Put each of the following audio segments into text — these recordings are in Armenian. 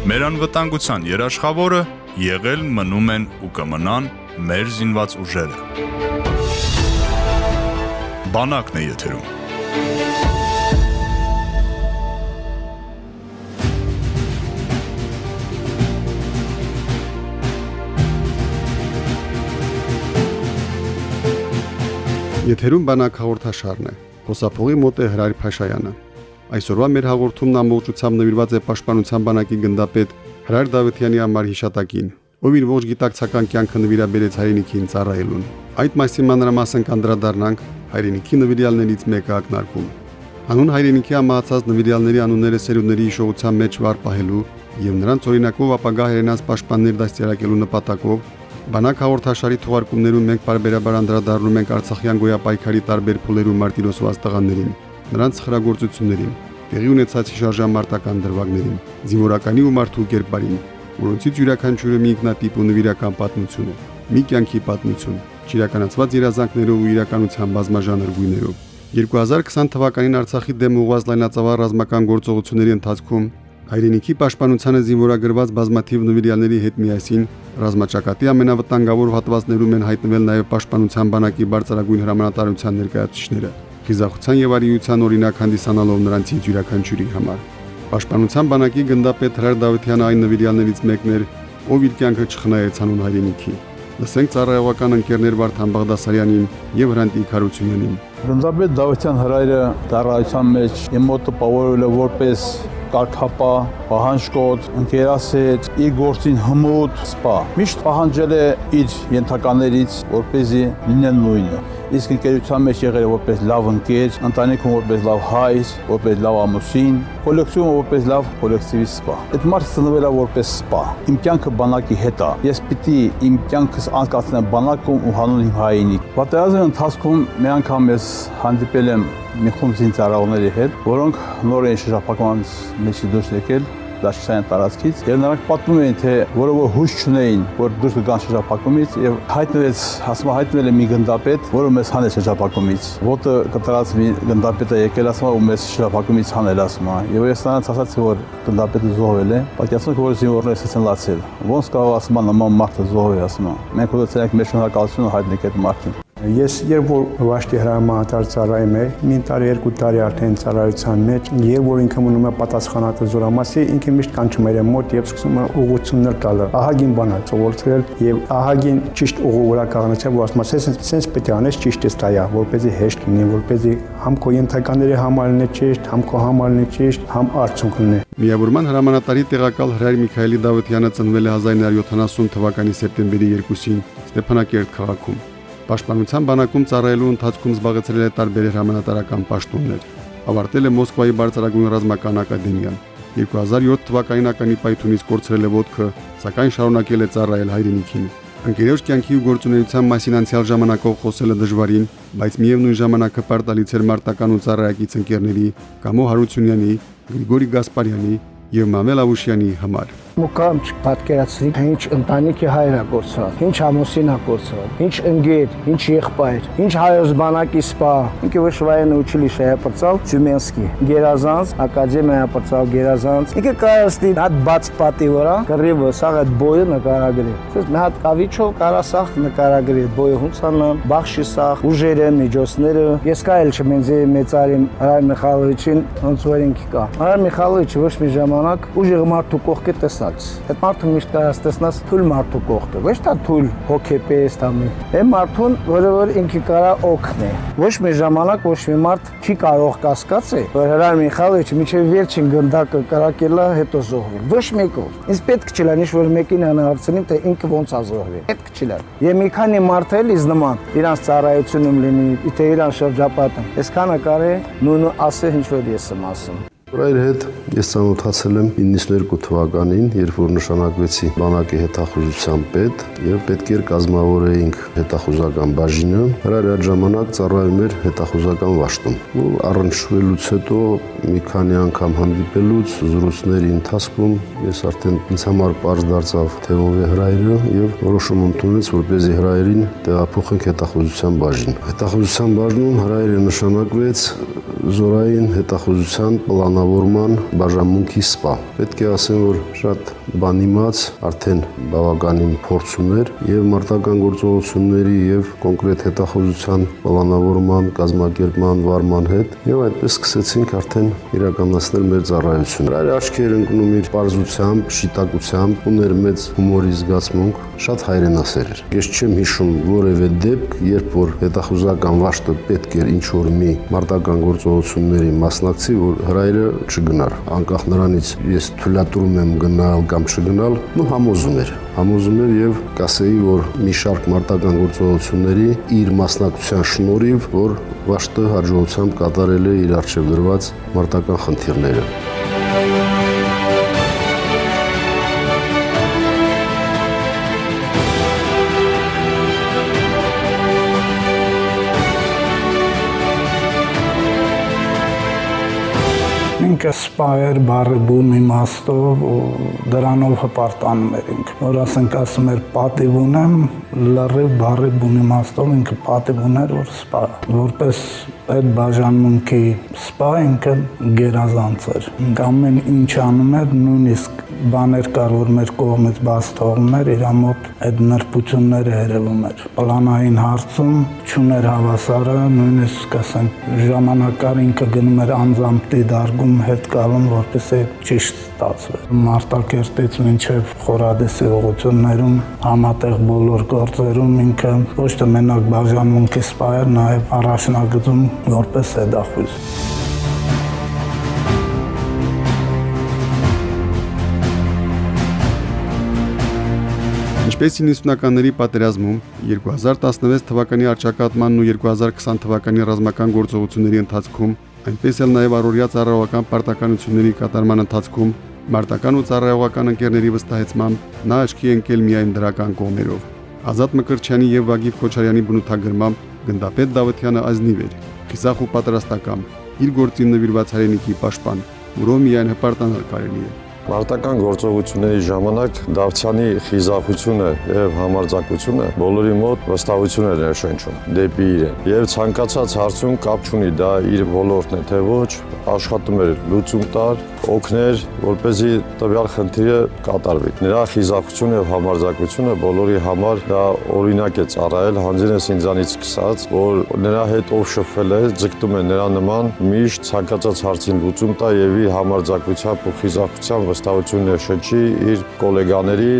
Մեր անվտանգության երաշխավորը եղել մնում են ու կմնան մեր զինված ուժերը։ Բանակն է եթերում։ Եթերում բանակ հաղորդաշարն է։ Խոսափողի մոտ է Հրայր Փաշայանը։ Այսօրվա մեր հաղորդումն ամբողջությամբ նվիրված է Պաշտպանության բանակի գնդապետ Հրայր Դավթյանի համար հիշատակին, ով իր ողջ գիտակցական կյանքը նվիրաբերեց հայրենիքին ծառայելուն։ Այդ մասին մանրամասն կանդրադառնանք հայրենիքի նվիրյալներից մեկը ակնարկում։ Հանուն հայրենիքի ամահացած նվիրյալների անունները սերունդների հիշողության մեջ վար պահելու եւ նրանց օրինակով ապագա հայրենաց պաշտպաններ դաստիարակելու նպատակով Բանակ հաղորդաշարի թողարկումներում մենք բարբերաբար անդրադառնում ենք Արցախյան գոյապայքարի տարբեր փուլերում մարտիրոսված տղաներին, նրանց խրագործություններին, տեղի ունեցած շարժամարտական դրվագներին, զինվորականի ու մարդու կերպարին, որոնցից յուրաքանչյուրը մի ինքնատիպ ու նվիրական պատմություն է, մի կյանքի պատմություն, ճիրականացված երազանքներով ու իրականության բազմաժանր գույներով։ 2020 թվականին Արցախի դեմ ուղղված լայնածավալ ռազմական գործողությունների ընթացքում հայրենիքի պաշտպանությանը զինվորագրված բազմաթիվ նվիրյալների հետ միասին Ռազմաճակատի ամենավտանգավոր հատվածներում են հայտնվել նաև Պաշտպանության բանակի բարձրագույն հրամանատարության ներկայացուցիչները, խիզախության եւ արիության օրինակ հանդիսանալով նրանցից յուրաքանչյուրի համար։ Պաշտպանության բանակի գնդապետ Հրար Դավթյանը այն նվիրյալներից մեկն էր, ով իր կյանքը չխնայեց հանուն հայրենիքի։ Լսենք ծառայողական ընկերներ Վարդան Բաղդասարյանին եւ Հրանտիկ Հարությունյանին։ Գնդապետ Դավթյան հրայրը դարայության մեջ իմ մոտ տպավորել է որպես կարգապա, պահանջկոտ, ընկերասեր, իր գործին հմուտ, սպա։ Միշտ պահանջել է իր ենթականերից, որ เป զի լինեն նույնը իսկ ընկերության մեջ եղել է որպես լավ ընկեր, ընտանիքում որպես լավ հայր, որպես լավ ամուսին, կոլեկտիվում որպես լավ կոլեկտիվի սպա։ Այդ մարդը ծնվել է որպես սպա։ Իմ կյանքը բանակի հետ է։ Ես պիտի իմ կյանքս անցկացնեմ բանակում ու հանուն իմ հայինի։ Պատերազմի ընթացքում մի անգամ ես հանդիպել եմ մի խումբ զինծառայողների հետ, որոնք նոր են շրջափակման մեջ դուրս եկել դաշտային տարածքից եւ նրանք պատմում էին թե որը որ հույս չունեին որ դուրս կգան շրջափակումից եւ հայտնվեց ասում հայտնվել է մի գնդապետ որը մեզ հանեց շրջափակումից ոտը կտրած մի գնդապետ է եկել ասում ու մեզ շրջափակումից հանել ասում եւ ես նրանց ասացի որ գնդապետը զոհվել է պատկերացնեք որ զինվորները ասեցին լացել ոնց կարող ասում նման մարդը զոհվի ասում մենք ուզեցինք մեր շնորհակալությունը հայտնենք այդ մարդին Ես երբ որ Վաշտի հրամանատար ծառայում եմ, մի տարի, երկու տարի արդեն ծառայության մեջ, երբ որ ինքը մնում է պատասխանատու զորամասի, ինքը միշտ կանչում էր մոտ եւ սկսում է ուղղություններ տալ։ Ահագին բան է սովորել եւ ահագին ճիշտ կանգնեցել, որ ասում է, «Սենց պետք է անես ճիշտ է ստայա, որպեսզի հեշտ լինի, որպեսզի համ քո ենթականների համար լինի ճիշտ, համ քո համար լինի ճիշտ, համ արդյունք լինի»։ Միավորման հրամանատարի տեղակալ Հրայր Միքայելի Դավթյանը ծնվել է 1970 թվականի սեպտեմբերի 2-ին Ստեփանակերտ քաղաքում։ Պաշտպանության բանակում ծառայելու ընթացքում զբաղեցրել է տարբեր հրամանատարական պաշտոններ։ Ավարտել է Մոսկվայի բարձրագույն ռազմական ակադեմիան։ 2007 թվականին ականի պայթունից կորցրել է ոտքը, սակայն շարունակել է ծառայել հայրենիքին։ Ընկերոջ կյանքի ու գործունեության մասին անցյալ ժամանակով խոսելը դժվարին, բայց միևնույն ժամանակ հպարտալից էր մարտական ու ծառայակից ընկերների Կամո Հարությունյանի, Գրիգորի Գասպարյանի եւ Մամել Ավուշյանի համար մուկամ չպատկերացրի, ինչ ընտանիքի հայր է կործրած, ինչ ամուսին է կործրած, ինչ ընգետ, ինչ եղբայր, ինչ հայոց բանակի սպա, ինքը վշվայեն ուչիլիշ է պրծալ Թյումենսկի, Գերազանց, Ակադեմիա պրծալ Գերազանց, ինքը կայստի հատ բաց պատի վրա, կռիվը սաղ այդ բոյը նկարագրի։ Սես մի հատ կավիչով կարա սաղ նկարագրի բոյը հունցանը, բախշի սաղ, ուժերը, միջոցները։ Ես կա էլ չմենձի մեծարին Հայր Միխալովիչին ոնց որ ինքի կա։ Հայր Միխալովիչը ոչ մի ժամանակ ուժի մարդու կողքի տեսա տեսած։ Այդ մարդը միշտ կարաս տեսնաս թույլ մարդու կողքը, ոչ թե թույլ հոգեպես տամի։ Այն մարդուն, որը որ ինքը կարա օգնի։ Ոչ մի ժամանակ ոչ մի մարդ չի կարող կասկածի, որ Հրար Միխայելիչը միջև վերջին գնդակը կարակելա հետո զոհվի։ Ոչ մեկով։ Ինձ պետք չի լան, ինչ որ մեկին անհարցնի, թե ինքը ոնց է զոհվի։ Պետք չի լան։ Եվ մի քանի մարդ էլ իզ նման իրանց ծառայությունում լինի, թե իրան շրջապատում։ Այսքանը կարե նույնը ասե ինչ որ ես եմ ասում։ Այդ հետ ես ծանոթացել եմ 92 թվականին, երբ որ նշանակվեցի բանակի հետախուզության պետ եւ պետք էր կազմավորեինք հետախուզական բաժինը։ Հրար այդ ժամանակ ծառայում էր հետախուզական վաշտում։ Ու առնչվելուց հետո մի քանի անգամ հանդիպելուց զրույցների ընթացքում ես արդեն ինձ համար པարզ դարձավ թե ով է հրայրը եւ որոշում ընդունեց, որպեսզի հրայրին տեղափոխենք հետախուզության բաժին։ Հետախուզության բաժնում հրայրը նշանակվեց զորային հետախուզության պլան պլանավորման, բաժանմունքի սպա։ Պետք է ասեմ, որ շատ բանիմաց արդեն բավականին փորձ ուներ եւ մարտական գործողությունների եւ կոնկրետ հետախուզության պլանավորման, կազմակերպման, վարման հետ եւ այդպես սկսեցինք արդեն իրականացնել մեր ծառայությունը։ Այդ աչքեր ընկնում իր բարձությամբ, շիտակությամբ, ուներ մեծ հումորի զգացմունք, շատ հայրենասեր էր։ Ես չեմ հիշում որևէ դեպք, երբ որ հետախուզական վաշտը պետք էր ինչ որ մի մարտական գործողությունների մասնակցի, որ հրայրը չգնար։ Անկախ նրանից ես թույլատրում եմ գնալ կամ չգնալ, ու համոզում էր համոզում էր եւ կասեի, որ մի շարք մարտական գործողությունների իր մասնակցության շնորհիվ, որ վաշտը հաջողությամբ կատարել է իր արժեվ դրված մարտական խնդիրները։ ինքը սպայր բարի բուն իմաստով ու դրանով հպարտանում էր ինքը որ ասենք ասում էր պատիվ ունեմ լրիվ բարի բուն իմաստով ինքը պատիվ ուներ որ սպա որպես այդ բաժանմունքի սպա ինքը գերազանց էր ամեն ինչ անում էր նույնիսկ բաներ կար որ մեր կողմից բաց թողում էր իր մոտ այդ նրբությունները երևում էր պլանային հարցում ճուներ հավասարը նույնիսկ ասենք ժամանակար ինքը գնում էր անձամտի դարգում հետ գալում որպեսզի ճիշտ ստացվեր մարտակերտից մինչև խորադեսի ուղություններում համատեղ բոլոր գործերում ինքը ոչ թե մենակ բաժանմունքի սպա էր նաև առաջնագծում որպես հետախույզ Ինչպես 90-ականների պատերազմում 2016 թվականի արճակատմանն ու 2020 թվականի ռազմական գործողությունների ընթացքում, այնպես էլ նաև առօրյա ծառայողական պարտականությունների կատարման ընթացքում մարտական ու ծառայողական ընկերների վստահեցմամբ նա աչքի ընկել միայն դրական կողմերով։ Ազատ Մկրտչյանի եւ Վագիվ Քոչարյանի բնութագրմամբ գնդապետ Դավթյանը ազնիվ էր, քիսախ ու պատրաստական, իր գործին նվիրված հայրենիքի պաշտպան, որով միայն հպարտանալ կարելի է։ Մարտական գործողությունների ժամանակ Դավթյանի խիզախությունը եւ համարձակությունը բոլորի մոտ վստահություն էր ներշնչում դեպի իրեն։ Եվ ցանկացած հարցում կապ չունի դա իր ոլորտն է թե ոչ, աշխատում էր լուծում տար, օգներ, որ เป զի տվյալ խնդիրը կատարվի։ Նրա խիզախությունը եւ համարձակությունը բոլորի համար դա օրինակ է ծառայել հանձինես ինձանից սկսած, որ նրա հետ ով շփվել է, ձգտում է նրա նման միշտ ցանկացած հարցին լուծում տա եւ իր համարձակությամբ ու խիզախությամբ վստահություն ներշնչի իր գոլեգաների,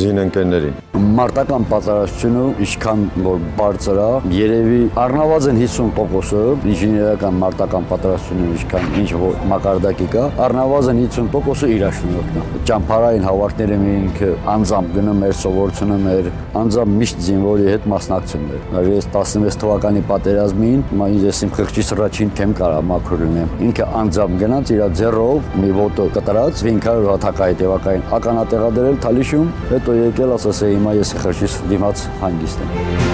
զինընկերներին։ Մարտական պատրաստությունը ինչքան որ բարձր է, երևի առնվազն 50%-ը ինժեներական մարտական պատրաստությունը ինչքան ինչ որ մակարդակի կա, առնվազն 50%-ը իրաշնորհն է։ Ճամփարային հավաքները մենք անձամբ գնում էր սովորությունը մեր, անձամբ միշտ զինվորի հետ մասնակցում էր։ Ես 16 թվականի պատերազմին, ես իմ խղճի սրաչին չեմ կարա մաքուր լինեմ։ Ինքը անձամբ գնաց իր ձեռով մի ոտո կտրած 500 հատակայի տևակային ականատեղադրել Թալիշում, հետո եկել ասես է հիմա ես խրճիս դիմաց հանգիստ եմ։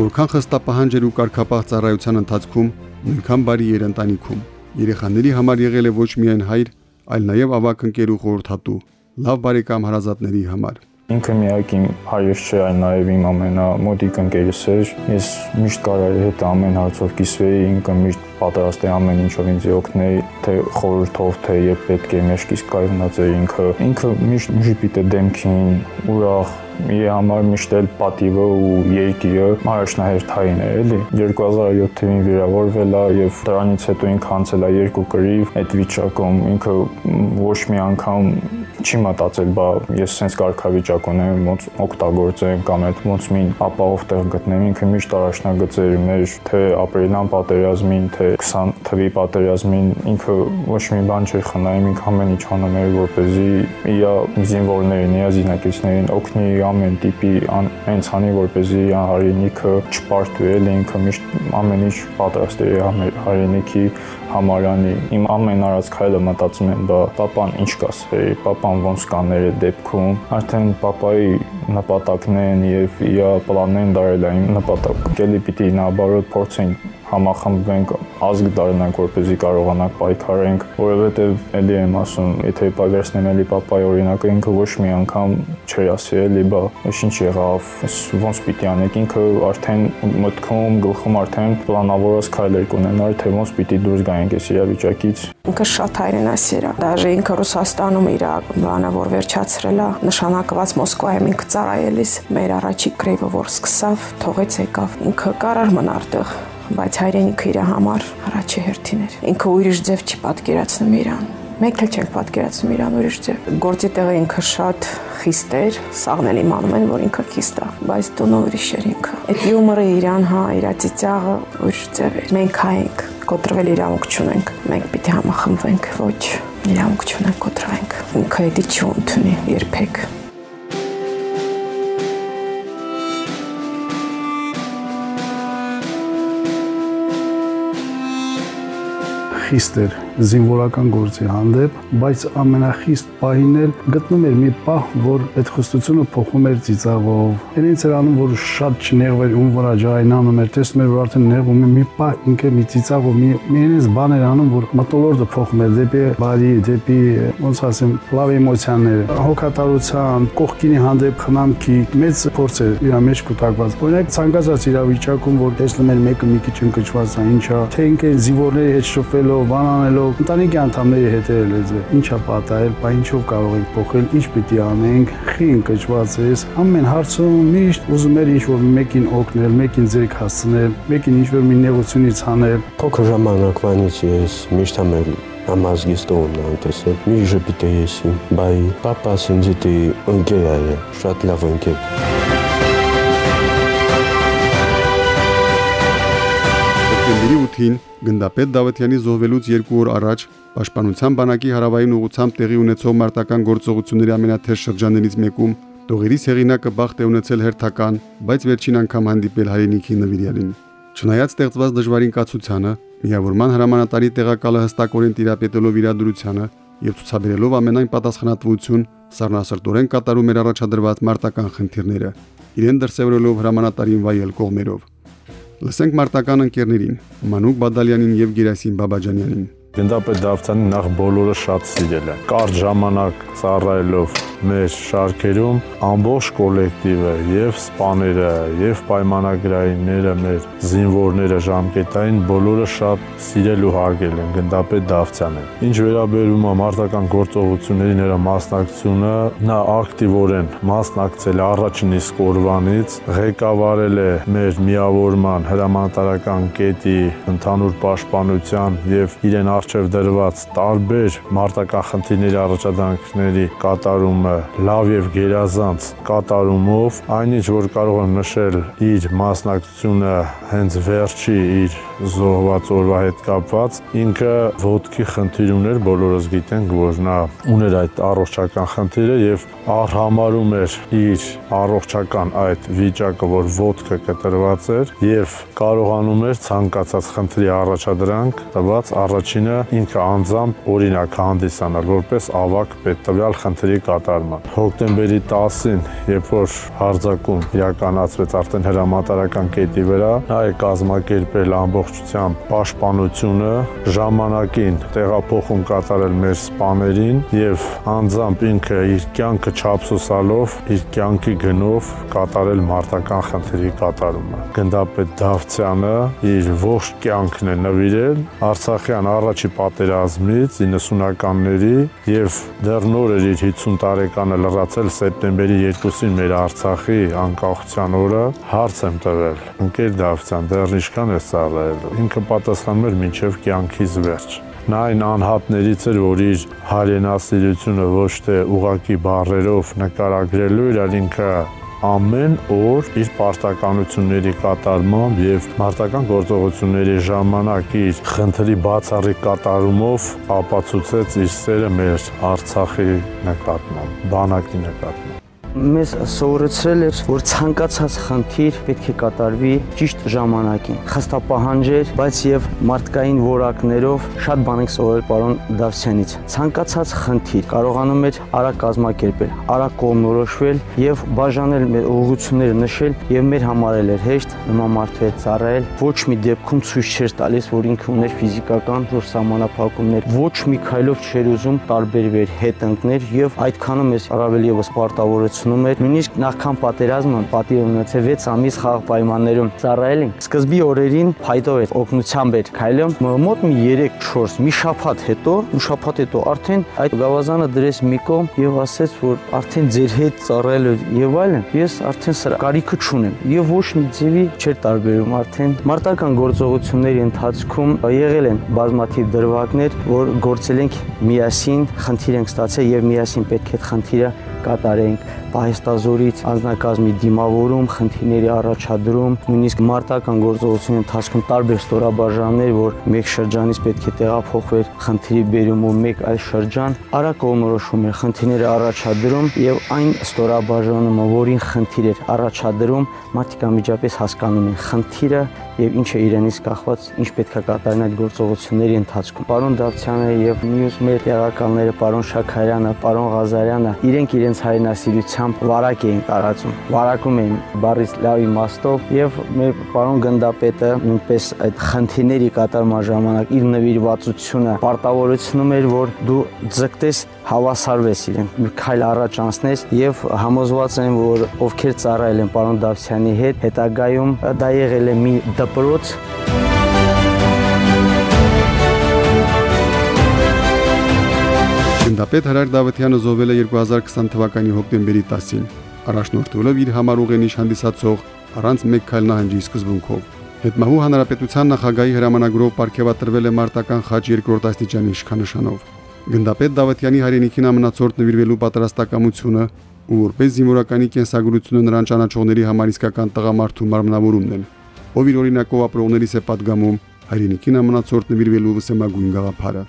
Որքան խստապահանջ էր ու կարգապահ ծառայության ընթացքում, նույնքան բարի էր ընտանիքում։ Երեխաների համար եղել է ոչ միայն հայր, այլ նաև ավակ ընկեր ու խորհրդատու, լավ բարեկամ հարազատների համար։ Ինքը միակ իմ հայրս չէ, այլ նաև իմ ամենամոտիկ ընկերս էր։ Ես միշտ կարելի հետ ամեն հարցով կիսվեի, ինքը միշտ պատրաստ է ամեն ինչով ինձ օգնել, թե խորհրդով, թե երբ պետք է մեջքից կայունած է ինքը։ Ինքը միշտ ժիպիտ է դեմքին, ուրախ, իր համար միշտ էլ պատիվը ու երկիրը առաջնահերթային է, էլի։ 2007 թվին վիրավորվել է եւ դրանից հետո ինքը անցել է երկու կրիվ այդ վիճակում։ Ինքը ոչ մի անգամ չի մտածել, բա ես sense կարգավիճակ ունեմ, ոնց օգտագործեմ կամ այդ ոնց մի ապահով տեղ գտնեմ։ Ինքը միշտ առաջնագծեր մեր թե ապրիլյան պատերազմին, թե 20 թվի պատերազմին ինքը ոչ մի բան չէր խնայում, ինքը ամեն ինչ անում էր, որպեսզի իր զինվորներին, իր զինակիցներին օգնի ամեն տիպի հենց անի, որպեսզի հայրենիքը չպարտվի, ինքը միշտ ամեն ինչ պատրաստ էր հայրենիքի համարանի։ Իմ ամեն արած քայլը մտածում եմ, բա papan ինչ կասվի, papan ոնց կաներ դեպքում։ Արդեն papai նպատակն են եւ իր պլաններն դարել այն նպատակ։ Գելի պիտի նաբարոտ փորձեն համախմբվենք, ազգ դառնանք, որպեսզի կարողանանք պայքարենք, որովհետև ելի եմ ասում, եթե պատերազմն էլի papai օրինակը ինքը ոչ մի անգամ չէր ասի էլի, բա ինչ եղավ, ոնց պիտի անենք, ինքը արդեն մտքում, գլխում արդեն պլանավորած քայլեր կունենար, թե ոնց պիտի դուրս գայինք այս իրավիճակից։ Ինքը շատ հայրենասեր է։ Դաժե ինքը Ռուսաստանում իր բանը որ վերջացրել է, նշանակված Մոսկվայում ինքը ծառայելիս մեր առաջի գրեվը որ սկսավ, թողեց եկավ։ Ինքը կարար մնար տեղ, բայց հայրենիքը իր համար առաջի հերթին էր։ Ինքը ուրիշ ձև չի պատկերացնում իրան մեկ էլ չենք պատկերացնում իրան ուրիշ ձև։ Գործի տեղը ինքը շատ խիստ էր, սաղն էլ իմանում են, որ ինքը խիստ է, բայց տունը ուրիշ էր ինքը։ Այդ հյումորը իրան, հա, իր ծիծաղը ուրիշ ձև էր։ Մենք հա ենք, կոտրվել իրավունք չունենք։ Մենք պիտի համախմբվենք, ոչ իրավունք չունենք կոտրվենք։ Ինքը դա չի ընդունի երբեք։ խիստ էր զինվորական գործի հանդեպ, բայց ամենախիստ պահին էլ գտնում էր մի պահ, որ այդ խստությունը փոխում էր ծիծաղով։ Իրենց էր անում, որ շատ չնեղվեր ում վրա ջայնանում էր, տեսնում էր, որ արդեն նեղվում է մի պահ ինքը մի ծիծաղով մի միենից բան էր անում, որ մտոլորտը փոխում էր դեպի բարի, դեպի ոնց ասեմ, լավ էմոցիաներ, հոգատարության, կողքինի հանդեպ խնամքի մեծ փորձ էր իր մեջ կուտակված։ Օրինակ ցանկացած իրավիճակում, որ տեսնում էր մեկը մի քիչ ընկճված է, ինչա, թե ինքը զինվորների հետ շփվելով, բանանելով ընտանիքի անդամների հետ էլ է ինչա պատահել, բա ինչով կարող ենք փոխել, ինչ պիտի անենք, խի ընկճված ես։ Ամեն հարցում միշտ ուզում էր ինչ-որ մեկին օգնել, մեկին ձերք հասցնել, մեկին ինչ-որ մի նեղությունից հանել։ Փոքր ժամանակվանից ես միշտ ամեն ամազգիս տոնն անտեսել, մի ժպիտը եսի, բայ պապաս ինձ դի ընկեր այ, շատ լավ ընկեր։ Դեկտեմբերի 8-ին գնդապետ Դավթյանի զոհվելուց 2 օր առաջ Պաշտպանության բանակի հարավային ուղությամբ տեղի ունեցող մարտական գործողությունների ամենաթեժ շրջաններից մեկում Տողերիս հեղինակը բախտ է ունեցել հերթական, բայց վերջին անգամ հանդիպել հայրենիքի նվիրյալին։ Չնայած ստեղծված դժվարին կացությանը, միավորման հրամանատարի տեղակալը հստակորեն տիրապետելով իրադրությանը եւ ցուցաբերելով ամենայն պատասխանատվություն, սառնասրտորեն կատարում էր առաջադրված մարտական խնդիրները, իրեն դրսևորելով հրամանատարին վայել կողմերով։ Լսենք մարտական ընկերներին՝ Մանուկ Բադալյանին եւ Գերասին Բաբաջանյանին։ Գնդապետ Դավթյանի նախ բոլորը շատ սիրել են։ Կարճ ժամանակ ծառայելով մեր շարքերում ամբողջ կոլեկտիվը եւ սպաները եւ պայմանագրայինները մեր զինվորները ժամկետային բոլորը շատ սիրել ու հարգել են գնդապետ Դավթյանին։ Ինչ վերաբերում է մարտական գործողությունների նրա մասնակցությունը, նա ակտիվորեն մասնակցել է առաջին իսկ օրվանից, ղեկավարել է մեր միավորման հրամանատարական կետի ընդհանուր պաշտպանության եւ իրեն արժեվ դրված տարբեր մարտական խնդիրների առաջադրանքների կատարումը լավ եւ գերազանց կատարումով, այնինչ որ կարող եմ նշել իր մասնակցությունը հենց վերջի իր զոհված օրվա հետ կապված, ինքը ոդկի խնդիր ուներ, բոլորս գիտենք, որ նա ուներ այդ առողջական խնդիրը եւ արհամարում էր իր առողջական այդ վիճակը, որ ոդկը կտրված էր եւ կարողանում էր ցանկացած խնդրի առաջադրանք տված առաջինը ինքը անձամբ օրինակ հանդիսանալ որպես ավակ պետ տվյալ խնդրի կատարման։ Հոկտեմբերի 10-ին, երբ որ հարձակում իրականացվեց արդեն հրամանատարական կետի վրա, նա է կազմակերպել ամբողջությամբ պաշտպանությունը, ժամանակին տեղափոխում կատարել մեր սպաներին եւ անձամբ ինքը իր կյանքը չափսոսալով իր կյանքի գնով կատարել մարտական խնդրի կատարումը։ Գնդապետ Դավթյանը իր ողջ կյանքն է նվիրել Արցախյան առաջի պատերազմից 90-ականների եւ դեռ նոր էր իր 50 տարեկանը լրացել սեպտեմբերի 2-ին մեր Արցախի անկախության օրը հարց եմ տվել։ Ընկեր Դավթյան, դեռ ինչքան է սարայել։ Ինքը պատասխանում էր մինչև կյանքից վերջ նա այն անհատներից էր, որ իր հայրենասիրությունը ոչ թե ուղակի բառերով նկարագրելու էր, այլ ինքը ամեն օր իր պարտականությունների կատարմամբ եւ մարտական գործողությունների ժամանակ իր խնդրի բացառիկ կատարումով ապացուցեց իր սերը մեր Արցախի նկատմամբ, բանակի նկատմամբ։ մեզ սովորեցրել էր, որ ցանկացած խնդիր պետք է կատարվի ճիշտ ժամանակին։ Խստապահանջեր, բայց եւ մարդկային որակներով շատ բան ենք սովորել պարոն Դավսյանից։ Ցանկացած խնդիր կարողանում էր արագ կազմակերպել, արագ կողմնորոշվել եւ բաժանել մեր ուղղությունները նշել եւ մեր համար էր հեշտ նման մարդու հետ ծառայել։ Ոչ մի դեպքում ցույց չէր տալիս, որ ինքը ուներ ֆիզիկական որ սահմանափակումներ։ Ոչ մի քայլով չէր ուզում տարբերվեր, հետ ընկներ եւ այդքանում էս առավել եւս պարտավորեցնում էր։ Նույնիսկ նախքան պատերազմը պատիվ ունեցել 6 ամիս խաղ պայմաններում ծառայել ենք։ Սկզբի օրերին փայտով էր օգնությամբ էր քայլում մոտ մի 3-4 մի շաբաթ հետո, մի շաբաթ հետո արդեն այդ գավազանը դրեց մի կողմ եւ ասեց, որ արդեն ձեր հետ ծառայել եւ այլն, ես արդեն սրա կարիքը չունեմ եւ ոչ մի ձևի չէր տարբերում արդեն մարտական գործողությունների ընթացքում եղել են բազմաթիվ դրվագներ, որ գործել ենք միասին, խնդիր ենք ստացել եւ միասին պետք է այդ խնդիրը կատարենք պահեստազորից անձնակազմի դիմավորում, խնդիրների առաջադրում, նույնիսկ մարտական գործողությունների ընթացքում տարբեր ստորաբաժաններ, որ մեկ շրջանից պետք է տեղափոխվեր խնդիրի բերում ու մեկ այլ շրջան, արագ կողմնորոշում էր խնդիրները առաջադրում եւ այն ստորաբաժանումը, որին խնդիր էր առաջադրում, մարդիկ անմիջապես հասկանում են խնդիրը եւ ինչ է իրենից կախված, ինչ պետք է կատարեն այդ գործողությունների ընթացքում։ Պարոն Դավթյանը եւ մյուս մեր տեղակալները, պարոն Շաքարյանը, պարոն Ղազարյանը, իրենք իրենց հայրենասիրությամբ վարակ էին տարածում։ Վարակում էին բարից լավ իմաստով եւ մեր պարոն գնդապետը նույնպես այդ խնդիրների կատարման ժամանակ իր նվիրվածությունը պարտավորեցնում էր, որ դու ձգտես հավասարվես իրեն, մի քայլ առաջ անցնես եւ համոզված եմ, որ ովքեր ծառայել են պարոն Դավթյանի հետ, հետագայում դա եղել է մի դպրոց Գնդապետ Հրար Դավթյանը զոհվել է 2020 թվականի հոկտեմբերի 10-ին, առաջնորդելով իր համար ուղենիշ հանդիսացող առանց մեկ քայլ նահանջի սկզբունքով։ Հետմահու հանրապետության նախագահի հրամանագրով ապարգևատրվել է մարտական խաչ երկրորդ աստիճանի իշխանանշանով։ Գնդապետ Դավթյանի հայրենիքին ամնացորդ նվիրվելու պատրաստակամությունը ու որպես զինվորականի կենսագրությունը նրան ճանաչողների համար իսկական տղամարդու մարմնավորումն են, ով իր օրինակով ապրողներիս է պատգամում հայրենիքին ամնացորդ նվիրվելու վսեմագույն գաղափարը։